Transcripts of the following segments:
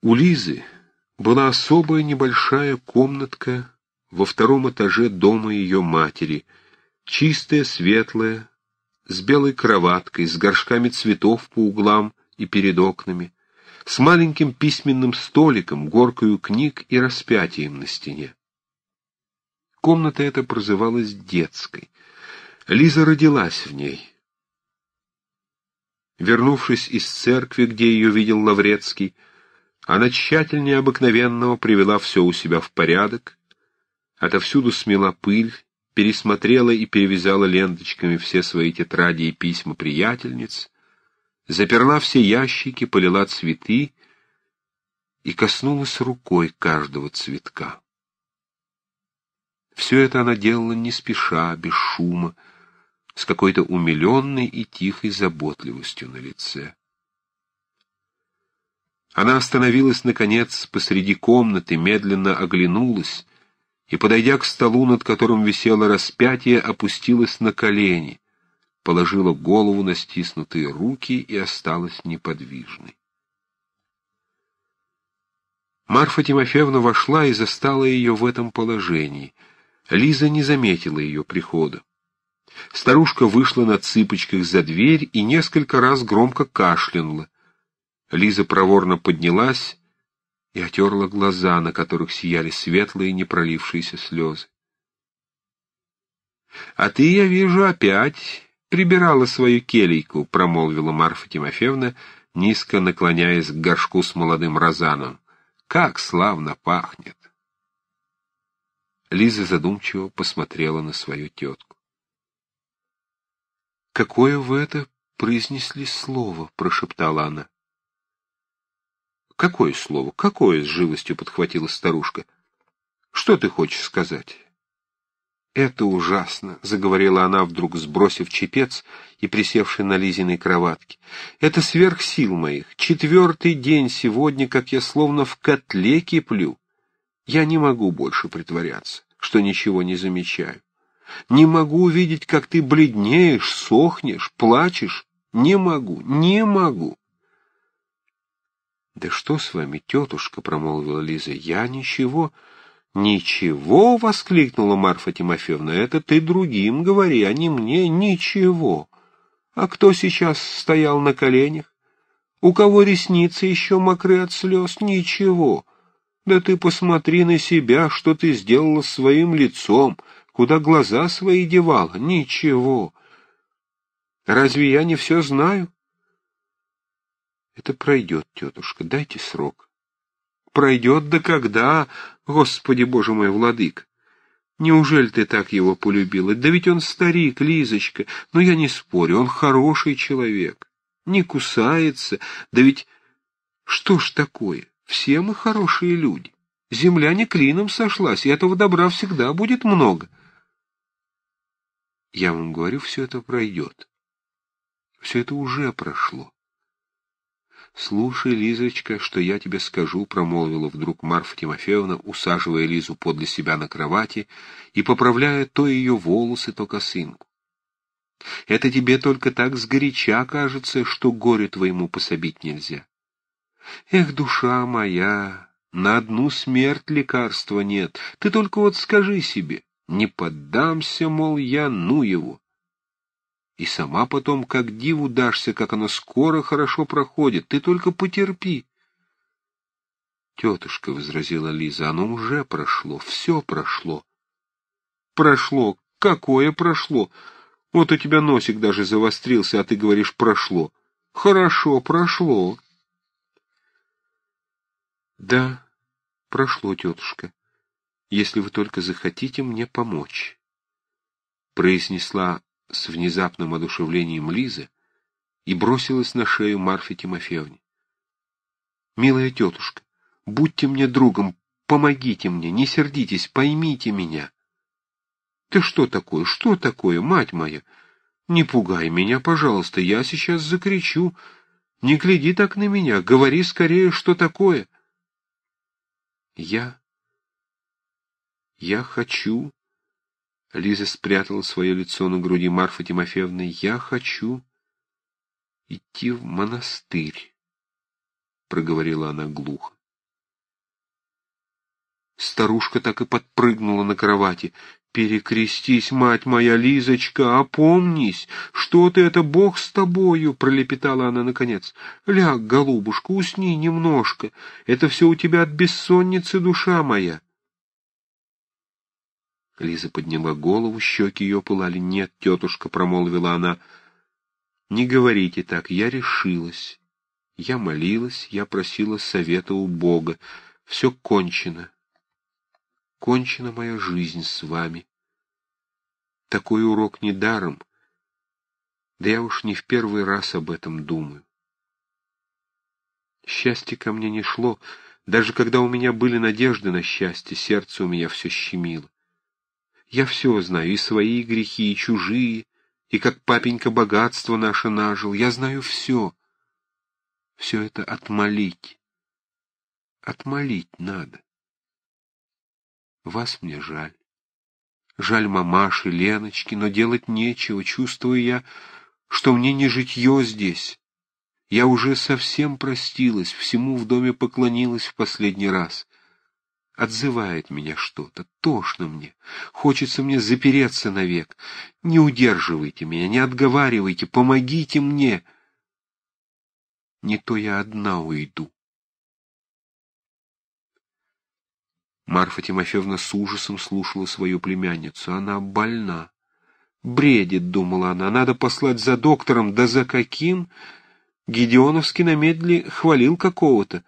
У Лизы была особая небольшая комнатка во втором этаже дома ее матери, чистая, светлая, с белой кроваткой, с горшками цветов по углам и перед окнами, с маленьким письменным столиком, горкою книг и распятием на стене. Комната эта прозывалась детской. Лиза родилась в ней. Вернувшись из церкви, где ее видел Лаврецкий, она тщательнее обыкновенного привела все у себя в порядок, отовсюду смела пыль, пересмотрела и перевязала ленточками все свои тетради и письма приятельниц, заперла все ящики, полила цветы и коснулась рукой каждого цветка. Все это она делала не спеша, без шума, с какой-то умиленной и тихой заботливостью на лице. Она остановилась, наконец, посреди комнаты, медленно оглянулась и, подойдя к столу, над которым висело распятие, опустилась на колени, положила голову на стиснутые руки и осталась неподвижной. Марфа Тимофеевна вошла и застала ее в этом положении. Лиза не заметила ее прихода. Старушка вышла на цыпочках за дверь и несколько раз громко кашлянула. Лиза проворно поднялась и отерла глаза, на которых сияли светлые непролившиеся слезы. — А ты, я вижу, опять прибирала свою келейку, — промолвила Марфа Тимофеевна, низко наклоняясь к горшку с молодым розаном. — Как славно пахнет! Лиза задумчиво посмотрела на свою тетку. — Какое вы это произнесли слово? — прошептала она. «Какое слово? Какое?» — с живостью подхватила старушка. «Что ты хочешь сказать?» «Это ужасно», — заговорила она, вдруг сбросив чепец и присевший на Лизиной кроватке. «Это сверх сил моих. Четвертый день сегодня, как я словно в котле киплю. Я не могу больше притворяться, что ничего не замечаю. Не могу увидеть, как ты бледнеешь, сохнешь, плачешь. Не могу, не могу. «Да что с вами, тетушка?» — промолвила Лиза. «Я ничего...» «Ничего!» — воскликнула Марфа Тимофеевна. «Это ты другим говори, а не мне. Ничего! А кто сейчас стоял на коленях? У кого ресницы еще мокры от слез? Ничего! Да ты посмотри на себя, что ты сделала своим лицом, куда глаза свои девала. Ничего! Разве я не все знаю?» Это пройдет, тетушка, дайте срок. Пройдет да когда, Господи Боже мой, владык? Неужели ты так его полюбила? Да ведь он старик, Лизочка. Но я не спорю, он хороший человек. Не кусается. Да ведь что ж такое? Все мы хорошие люди. Земля не клином сошлась, и этого добра всегда будет много. Я вам говорю, все это пройдет. Все это уже прошло. «Слушай, Лизочка, что я тебе скажу», — промолвила вдруг Марфа Тимофеевна, усаживая Лизу подле себя на кровати и поправляя то ее волосы, то косынку. «Это тебе только так сгоряча кажется, что горе твоему пособить нельзя. Эх, душа моя, на одну смерть лекарства нет, ты только вот скажи себе, не поддамся, мол, я, ну его». И сама потом как диву дашься, как оно скоро хорошо проходит. Ты только потерпи. Тетушка, — возразила Лиза, — оно уже прошло, все прошло. Прошло? Какое прошло? Вот у тебя носик даже завострился, а ты говоришь «прошло». Хорошо, прошло. Да, прошло, тетушка, если вы только захотите мне помочь, — произнесла с внезапным одушевлением Лизы и бросилась на шею Марфе Тимофеевне. «Милая тетушка, будьте мне другом, помогите мне, не сердитесь, поймите меня». «Ты что такое, что такое, мать моя? Не пугай меня, пожалуйста, я сейчас закричу. Не гляди так на меня, говори скорее, что такое». «Я... я хочу...» Лиза спрятала свое лицо на груди Марфы Тимофеевны. «Я хочу идти в монастырь», — проговорила она глухо. Старушка так и подпрыгнула на кровати. «Перекрестись, мать моя, Лизочка, опомнись! Что ты это, Бог с тобою!» — пролепетала она наконец. «Ляг, голубушка, усни немножко. Это все у тебя от бессонницы, душа моя!» Лиза подняла голову, щеки ее пылали. «Нет, тетушка», — промолвила она, — «не говорите так, я решилась. Я молилась, я просила совета у Бога. Все кончено кончена моя жизнь с вами. Такой урок недаром, да я уж не в первый раз об этом думаю. Счастье ко мне не шло, даже когда у меня были надежды на счастье, сердце у меня все щемило. Я все знаю, и свои грехи, и чужие, и как папенька богатство наше нажил, я знаю все. Все это отмолить. Отмолить надо. Вас мне жаль. Жаль мамаши, Леночки, но делать нечего, чувствую я, что мне не житье здесь. Я уже совсем простилась, всему в доме поклонилась в последний раз. Отзывает меня что-то, тошно мне, хочется мне запереться навек. Не удерживайте меня, не отговаривайте, помогите мне. Не то я одна уйду. Марфа Тимофеевна с ужасом слушала свою племянницу. Она больна. Бредит, думала она, надо послать за доктором, да за каким? Гедеоновский на медли хвалил какого-то.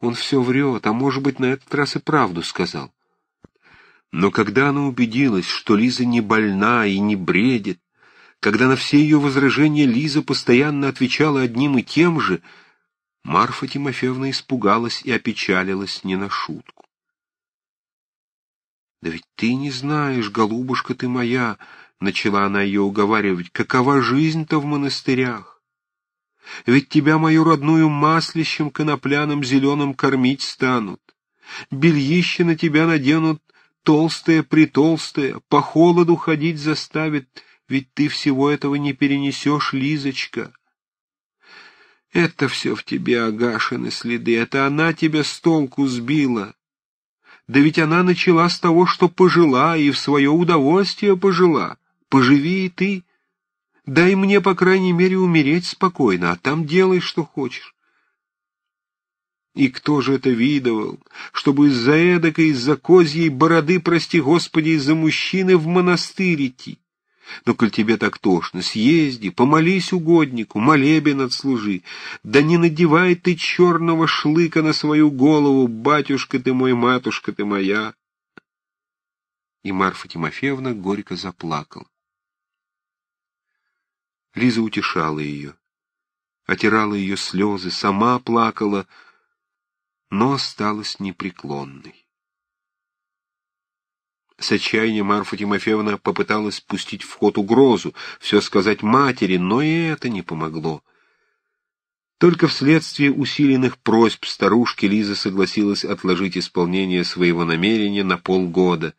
Он все врет, а может быть, на этот раз и правду сказал. Но когда она убедилась, что Лиза не больна и не бредит, когда на все ее возражения Лиза постоянно отвечала одним и тем же, Марфа Тимофеевна испугалась и опечалилась не на шутку. «Да ведь ты не знаешь, голубушка ты моя», — начала она ее уговаривать, — «какова жизнь-то в монастырях? Ведь тебя, мою родную, маслищем конопляным зеленым кормить станут. Бельище на тебя наденут толстое-притолстое, по холоду ходить заставит, ведь ты всего этого не перенесешь, Лизочка». Это все в тебе Агашины следы, это она тебя с толку сбила. Да ведь она начала с того, что пожила, и в свое удовольствие пожила. Поживи и ты. Дай мне, по крайней мере, умереть спокойно, а там делай, что хочешь. И кто же это видывал, чтобы из-за эдакой, из-за козьей бороды, прости Господи, из-за мужчины в монастырь идти? Но коль тебе так тошно, съезди, помолись угоднику, молебен отслужи. Да не надевай ты черного шлыка на свою голову, батюшка ты мой, матушка ты моя. И Марфа Тимофеевна горько заплакала. Лиза утешала ее, отирала ее слезы, сама плакала, но осталась непреклонной. С отчаяния Марфа Тимофеевна попыталась пустить в ход угрозу, все сказать матери, но и это не помогло. Только вследствие усиленных просьб старушки Лиза согласилась отложить исполнение своего намерения на полгода.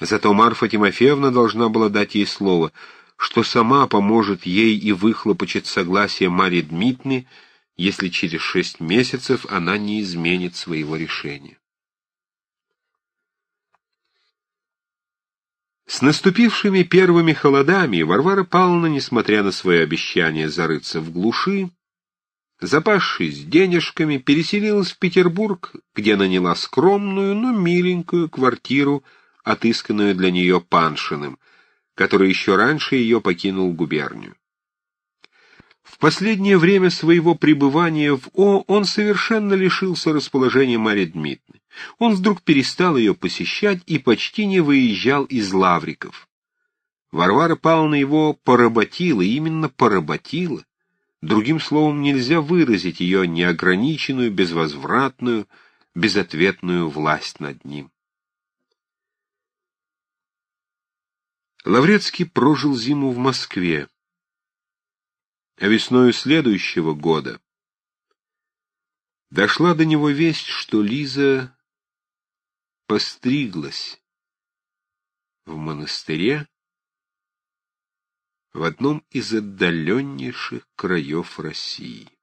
Зато Марфа Тимофеевна должна была дать ей слово, что сама поможет ей и выхлопочет согласие Марьи Дмитриевны, если через шесть месяцев она не изменит своего решения. С наступившими первыми холодами Варвара Павловна, несмотря на свое обещание зарыться в глуши, запасшись денежками, переселилась в Петербург, где наняла скромную, но миленькую квартиру, отысканную для нее Паншиным, который еще раньше ее покинул губернию. В последнее время своего пребывания в О он совершенно лишился расположения Марьи Дмитриевны. Он вдруг перестал ее посещать и почти не выезжал из Лавриков. Варвара Павловна его поработила, именно поработила. Другим словом, нельзя выразить ее неограниченную, безвозвратную, безответную власть над ним. Лаврецкий прожил зиму в Москве, а весною следующего года дошла до него весть, что Лиза постриглась в монастыре в одном из отдаленнейших краев России.